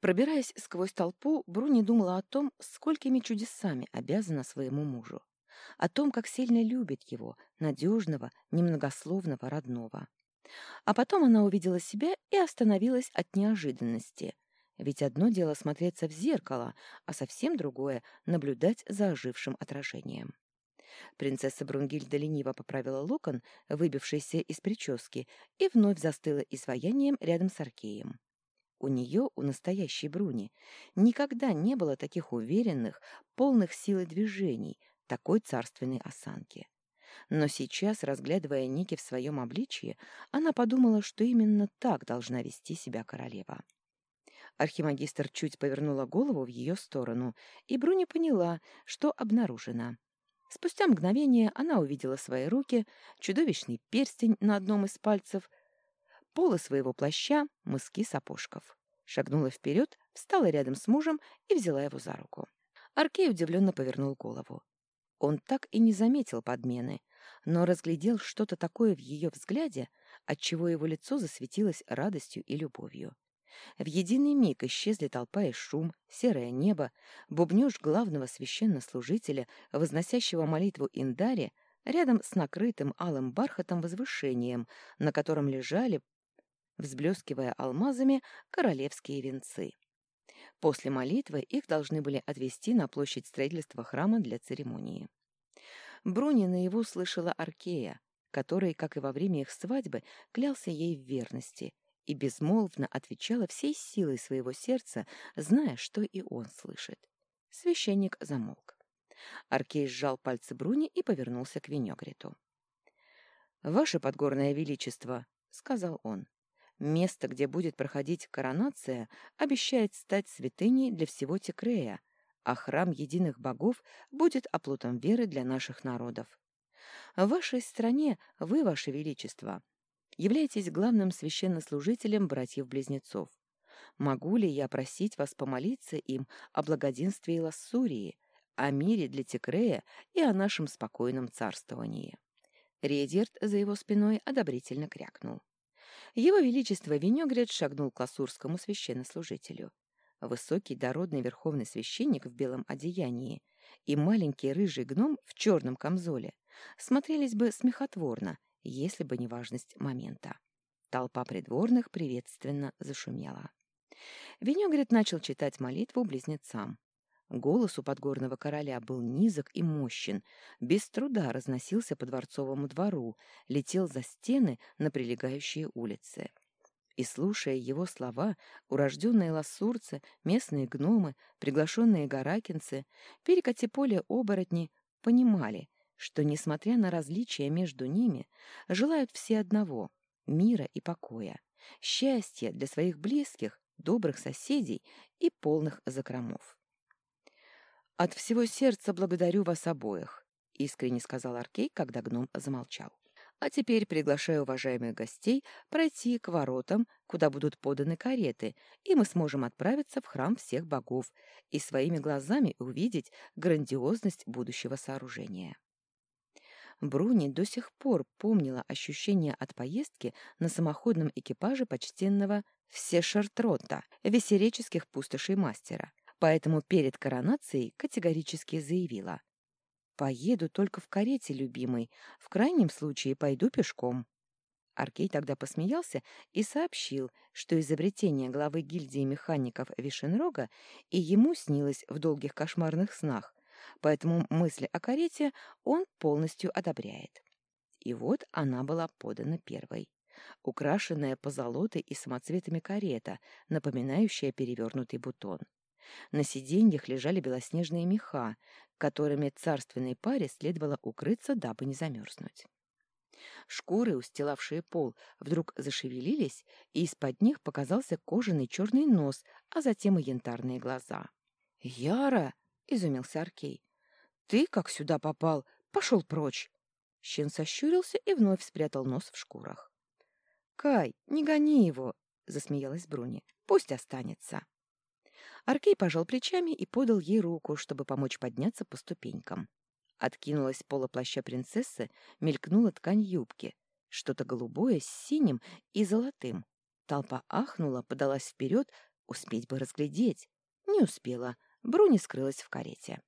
Пробираясь сквозь толпу, Бруни думала о том, сколькими чудесами обязана своему мужу, о том, как сильно любит его, надежного, немногословного родного. А потом она увидела себя и остановилась от неожиданности. Ведь одно дело смотреться в зеркало, а совсем другое — наблюдать за ожившим отражением. Принцесса Брунгильда лениво поправила локон, выбившийся из прически, и вновь застыла изваянием рядом с Аркеем. У нее, у настоящей Бруни, никогда не было таких уверенных, полных силы движений, такой царственной осанки. Но сейчас, разглядывая Ники в своем обличье, она подумала, что именно так должна вести себя королева. Архимагистр чуть повернула голову в ее сторону, и Бруни поняла, что обнаружена. Спустя мгновение она увидела свои руки, чудовищный перстень на одном из пальцев, полы своего плаща, мыски сапожков. Шагнула вперед, встала рядом с мужем и взяла его за руку. Аркей удивленно повернул голову. Он так и не заметил подмены, но разглядел что-то такое в ее взгляде, отчего его лицо засветилось радостью и любовью. В единый миг исчезли толпа и шум, серое небо, бубнёж главного священнослужителя, возносящего молитву Индаре, рядом с накрытым алым бархатом возвышением, на котором лежали, взблескивая алмазами, королевские венцы. После молитвы их должны были отвезти на площадь строительства храма для церемонии. Бруни наяву слышала Аркея, который, как и во время их свадьбы, клялся ей в верности и безмолвно отвечала всей силой своего сердца, зная, что и он слышит. Священник замолк. Аркей сжал пальцы Бруни и повернулся к Венегриту. «Ваше подгорное величество», — сказал он, Место, где будет проходить коронация, обещает стать святыней для всего Текрея, а храм единых богов будет оплотом веры для наших народов. В вашей стране вы, ваше величество, являетесь главным священнослужителем братьев-близнецов. Могу ли я просить вас помолиться им о благоденствии Лассурии, о мире для Текрея и о нашем спокойном царствовании?» Редьерд за его спиной одобрительно крякнул. Его Величество Венегрет шагнул к ласурскому священнослужителю. Высокий дородный верховный священник в белом одеянии и маленький рыжий гном в черном камзоле смотрелись бы смехотворно, если бы не важность момента. Толпа придворных приветственно зашумела. Венегрет начал читать молитву близнецам. Голос у подгорного короля был низок и мощен, без труда разносился по дворцовому двору, летел за стены на прилегающие улицы. И, слушая его слова, урожденные лассурцы, местные гномы, приглашенные гаракинцы, перекати поле оборотни понимали, что, несмотря на различия между ними, желают все одного — мира и покоя, счастья для своих близких, добрых соседей и полных закромов. «От всего сердца благодарю вас обоих», — искренне сказал Аркей, когда гном замолчал. «А теперь приглашаю уважаемых гостей пройти к воротам, куда будут поданы кареты, и мы сможем отправиться в храм всех богов и своими глазами увидеть грандиозность будущего сооружения». Бруни до сих пор помнила ощущение от поездки на самоходном экипаже почтенного Всешартрота, весереческих пустошей мастера, поэтому перед коронацией категорически заявила. «Поеду только в карете, любимый, в крайнем случае пойду пешком». Аркей тогда посмеялся и сообщил, что изобретение главы гильдии механиков Вишенрога и ему снилось в долгих кошмарных снах, поэтому мысли о карете он полностью одобряет. И вот она была подана первой. Украшенная позолотой и самоцветами карета, напоминающая перевернутый бутон. На сиденьях лежали белоснежные меха, которыми царственной паре следовало укрыться, дабы не замерзнуть. Шкуры, устилавшие пол, вдруг зашевелились, и из-под них показался кожаный черный нос, а затем и янтарные глаза. «Яра!» — изумился Аркей. «Ты как сюда попал? Пошел прочь!» Щен сощурился и вновь спрятал нос в шкурах. «Кай, не гони его!» — засмеялась Бруни. «Пусть останется!» Аркей пожал плечами и подал ей руку, чтобы помочь подняться по ступенькам. Откинулась пола плаща принцессы, мелькнула ткань юбки. Что-то голубое с синим и золотым. Толпа ахнула, подалась вперед, Успеть бы разглядеть. Не успела. Бруни скрылась в карете.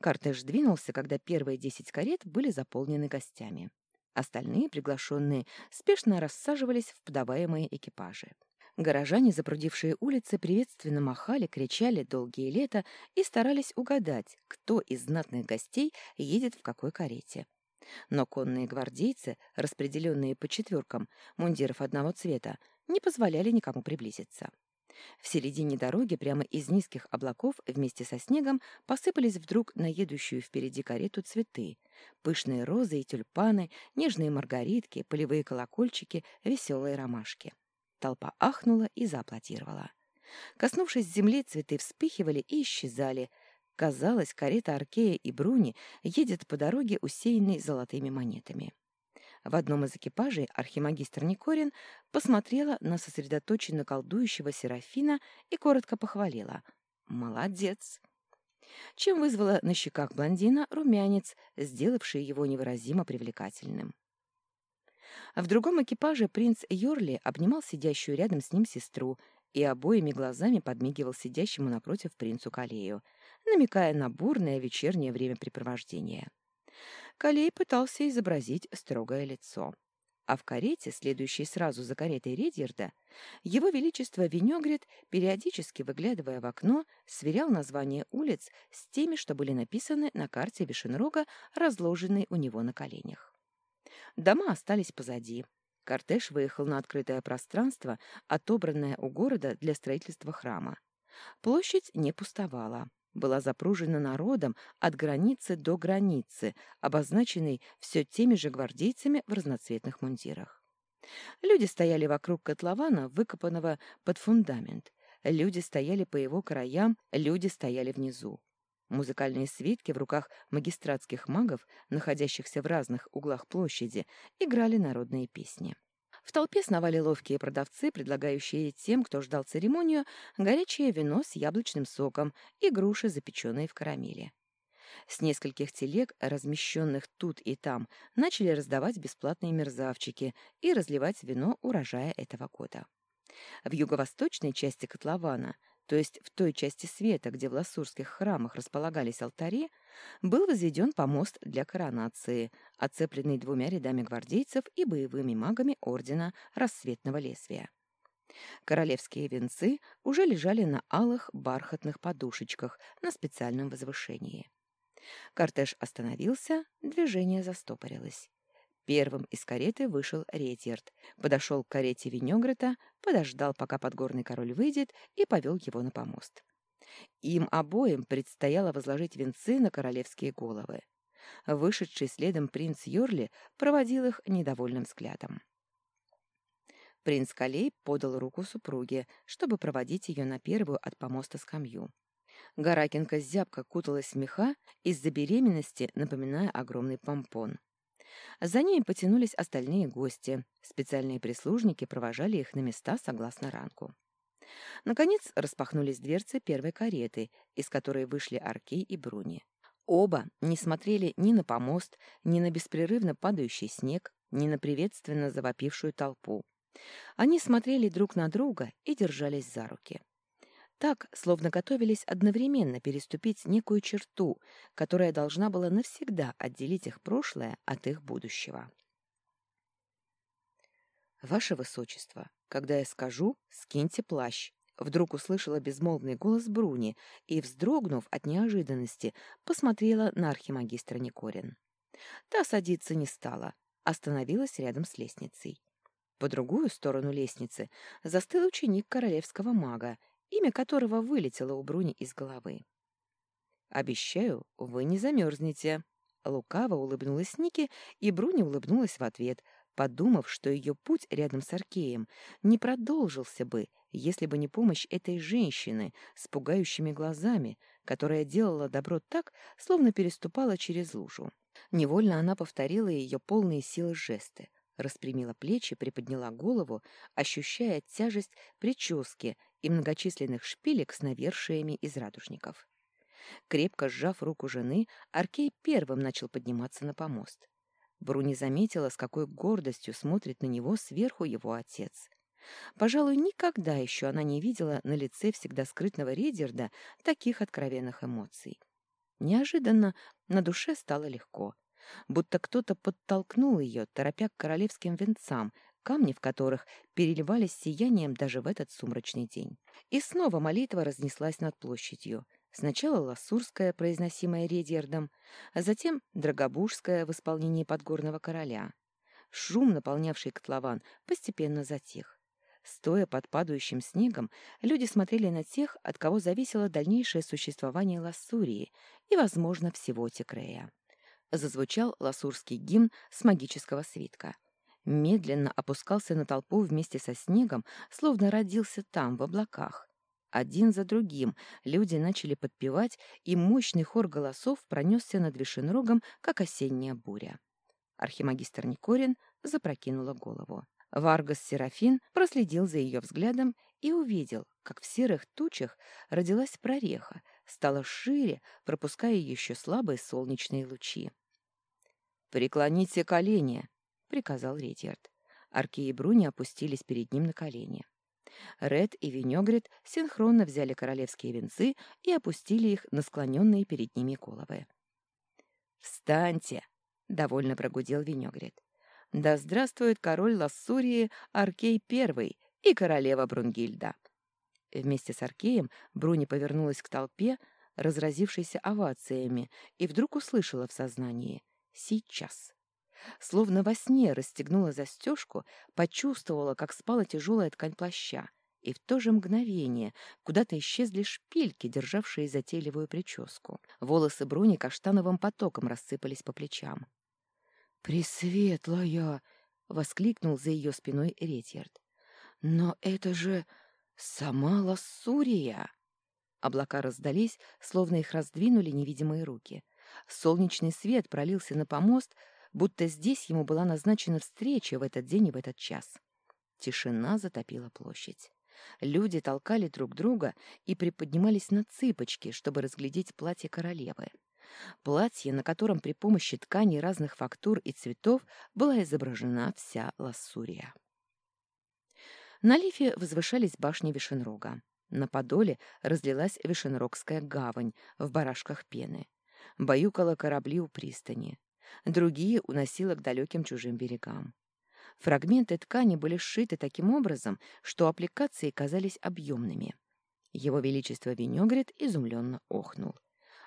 Кортеж двинулся, когда первые десять карет были заполнены гостями. Остальные приглашенные спешно рассаживались в подаваемые экипажи. Горожане, запрудившие улицы, приветственно махали, кричали долгие лета и старались угадать, кто из знатных гостей едет в какой карете. Но конные гвардейцы, распределенные по четверкам мундиров одного цвета, не позволяли никому приблизиться. В середине дороги прямо из низких облаков вместе со снегом посыпались вдруг на едущую впереди карету цветы. Пышные розы и тюльпаны, нежные маргаритки, полевые колокольчики, веселые ромашки. Толпа ахнула и зааплодировала. Коснувшись земли, цветы вспыхивали и исчезали. Казалось, карета Аркея и Бруни едет по дороге, усеянной золотыми монетами. В одном из экипажей архимагистр Никорин посмотрела на сосредоточенно колдующего Серафина и коротко похвалила. «Молодец!» Чем вызвала на щеках блондина румянец, сделавший его невыразимо привлекательным. В другом экипаже принц Йорли обнимал сидящую рядом с ним сестру и обоими глазами подмигивал сидящему напротив принцу Калею, намекая на бурное вечернее времяпрепровождение. Калей пытался изобразить строгое лицо. А в карете, следующей сразу за каретой Редьерда, его величество Венегрет, периодически выглядывая в окно, сверял названия улиц с теми, что были написаны на карте Вишенрога, разложенной у него на коленях. Дома остались позади. Кортеж выехал на открытое пространство, отобранное у города для строительства храма. Площадь не пустовала была запружена народом от границы до границы, обозначенной все теми же гвардейцами в разноцветных мундирах. Люди стояли вокруг котлована, выкопанного под фундамент. Люди стояли по его краям, люди стояли внизу. Музыкальные свитки в руках магистратских магов, находящихся в разных углах площади, играли народные песни. В толпе сновали ловкие продавцы, предлагающие тем, кто ждал церемонию, горячее вино с яблочным соком и груши, запеченные в карамели. С нескольких телег, размещенных тут и там, начали раздавать бесплатные мерзавчики и разливать вино урожая этого года. В юго-восточной части котлована – то есть в той части света, где в лассурских храмах располагались алтари, был возведен помост для коронации, оцепленный двумя рядами гвардейцев и боевыми магами Ордена Рассветного Лезвия. Королевские венцы уже лежали на алых бархатных подушечках на специальном возвышении. Кортеж остановился, движение застопорилось. Первым из кареты вышел Ретьерд, подошел к карете Венегрета, подождал, пока подгорный король выйдет, и повел его на помост. Им обоим предстояло возложить венцы на королевские головы. Вышедший следом принц Йорли проводил их недовольным взглядом. Принц Калей подал руку супруге, чтобы проводить ее на первую от помоста скамью. Гаракинка зябко куталась в меха из-за беременности, напоминая огромный помпон. За ними потянулись остальные гости. Специальные прислужники провожали их на места согласно ранку. Наконец распахнулись дверцы первой кареты, из которой вышли Аркей и Бруни. Оба не смотрели ни на помост, ни на беспрерывно падающий снег, ни на приветственно завопившую толпу. Они смотрели друг на друга и держались за руки. Так, словно готовились одновременно переступить некую черту, которая должна была навсегда отделить их прошлое от их будущего. «Ваше Высочество, когда я скажу, скиньте плащ», Вдруг услышала безмолвный голос Бруни и, вздрогнув от неожиданности, посмотрела на архимагистра Никорин. Та садиться не стала, остановилась рядом с лестницей. По другую сторону лестницы застыл ученик королевского мага имя которого вылетело у Бруни из головы. «Обещаю, вы не замерзнете». Лукаво улыбнулась Ники, и Бруни улыбнулась в ответ, подумав, что ее путь рядом с Аркеем не продолжился бы, если бы не помощь этой женщины с пугающими глазами, которая делала добро так, словно переступала через лужу. Невольно она повторила ее полные силы жесты, распрямила плечи, приподняла голову, ощущая тяжесть прически и многочисленных шпилек с навершиями из радужников. Крепко сжав руку жены, Аркей первым начал подниматься на помост. Бруни заметила, с какой гордостью смотрит на него сверху его отец. Пожалуй, никогда еще она не видела на лице всегда скрытного Редерда таких откровенных эмоций. Неожиданно на душе стало легко, будто кто-то подтолкнул ее, торопя к королевским венцам, камни в которых переливались сиянием даже в этот сумрачный день. И снова молитва разнеслась над площадью. Сначала лассурская, произносимая Редьердом, а затем драгобужская в исполнении подгорного короля. Шум, наполнявший котлован, постепенно затих. Стоя под падающим снегом, люди смотрели на тех, от кого зависело дальнейшее существование Лассурии и, возможно, всего Текрея. Зазвучал лассурский гимн с магического свитка. Медленно опускался на толпу вместе со снегом, словно родился там, в облаках. Один за другим люди начали подпевать, и мощный хор голосов пронесся над Вишенрогом, как осенняя буря. Архимагистр Никорин запрокинула голову. Варгас Серафин проследил за ее взглядом и увидел, как в серых тучах родилась прореха, стала шире, пропуская еще слабые солнечные лучи. «Преклоните колени!» — приказал Редьярд. Арки и Бруни опустились перед ним на колени. Ред и Винегрет синхронно взяли королевские венцы и опустили их на склоненные перед ними головы. «Встаньте!» — довольно прогудел Винегрет. Да здравствует король Лассурии Аркей I и королева Брунгильда. Вместе с Аркеем Бруни повернулась к толпе, разразившейся овациями, и вдруг услышала в сознании «сейчас». Словно во сне расстегнула застежку, почувствовала, как спала тяжелая ткань плаща, и в то же мгновение куда-то исчезли шпильки, державшие затейливую прическу. Волосы Бруни каштановым потоком рассыпались по плечам. «Пресветлая!» — воскликнул за ее спиной Ретьярд. «Но это же сама Лассурия!» Облака раздались, словно их раздвинули невидимые руки. Солнечный свет пролился на помост, будто здесь ему была назначена встреча в этот день и в этот час. Тишина затопила площадь. Люди толкали друг друга и приподнимались на цыпочки, чтобы разглядеть платье королевы. Платье, на котором при помощи тканей разных фактур и цветов была изображена вся Лассурия. На лифе возвышались башни Вишенрога. На подоле разлилась Вишенрогская гавань в барашках пены. Баюкала корабли у пристани. Другие уносила к далеким чужим берегам. Фрагменты ткани были сшиты таким образом, что аппликации казались объемными. Его Величество Венегрит изумленно охнул.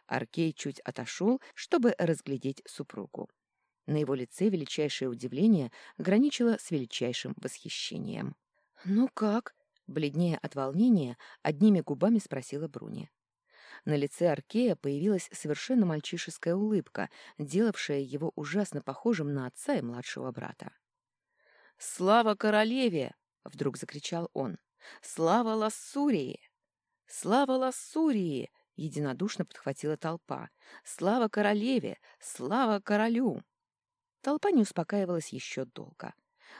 Аркей чуть отошел, чтобы разглядеть супругу. На его лице величайшее удивление граничило с величайшим восхищением. «Ну как?» — бледнее от волнения, одними губами спросила Бруни. На лице Аркея появилась совершенно мальчишеская улыбка, делавшая его ужасно похожим на отца и младшего брата. «Слава королеве!» — вдруг закричал он. «Слава Лассурии! Слава Лассурии!» — единодушно подхватила толпа. «Слава королеве! Слава королю!» Толпа не успокаивалась еще долго.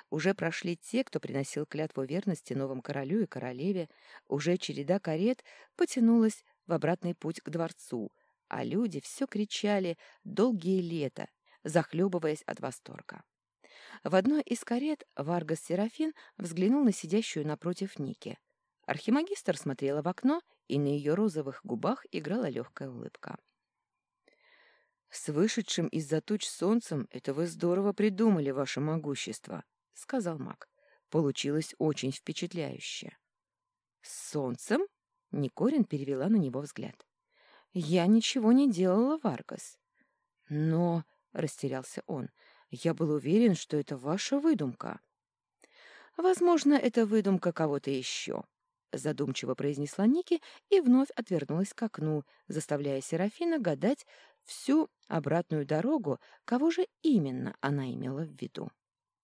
Уже прошли те, кто приносил клятву верности новому королю и королеве, уже череда карет потянулась в обратный путь к дворцу, а люди все кричали «долгие лета», захлебываясь от восторга. В одной из карет Варгас Серафин взглянул на сидящую напротив Ники. Архимагистр смотрела в окно и на ее розовых губах играла легкая улыбка. «С вышедшим из-за туч солнцем это вы здорово придумали, ваше могущество», — сказал маг. «Получилось очень впечатляюще». «С солнцем?» — Никорин перевела на него взгляд. «Я ничего не делала, Варгас». «Но...» — растерялся он. «Я был уверен, что это ваша выдумка». «Возможно, это выдумка кого-то еще», задумчиво произнесла Ники и вновь отвернулась к окну, заставляя Серафина гадать всю обратную дорогу, кого же именно она имела в виду.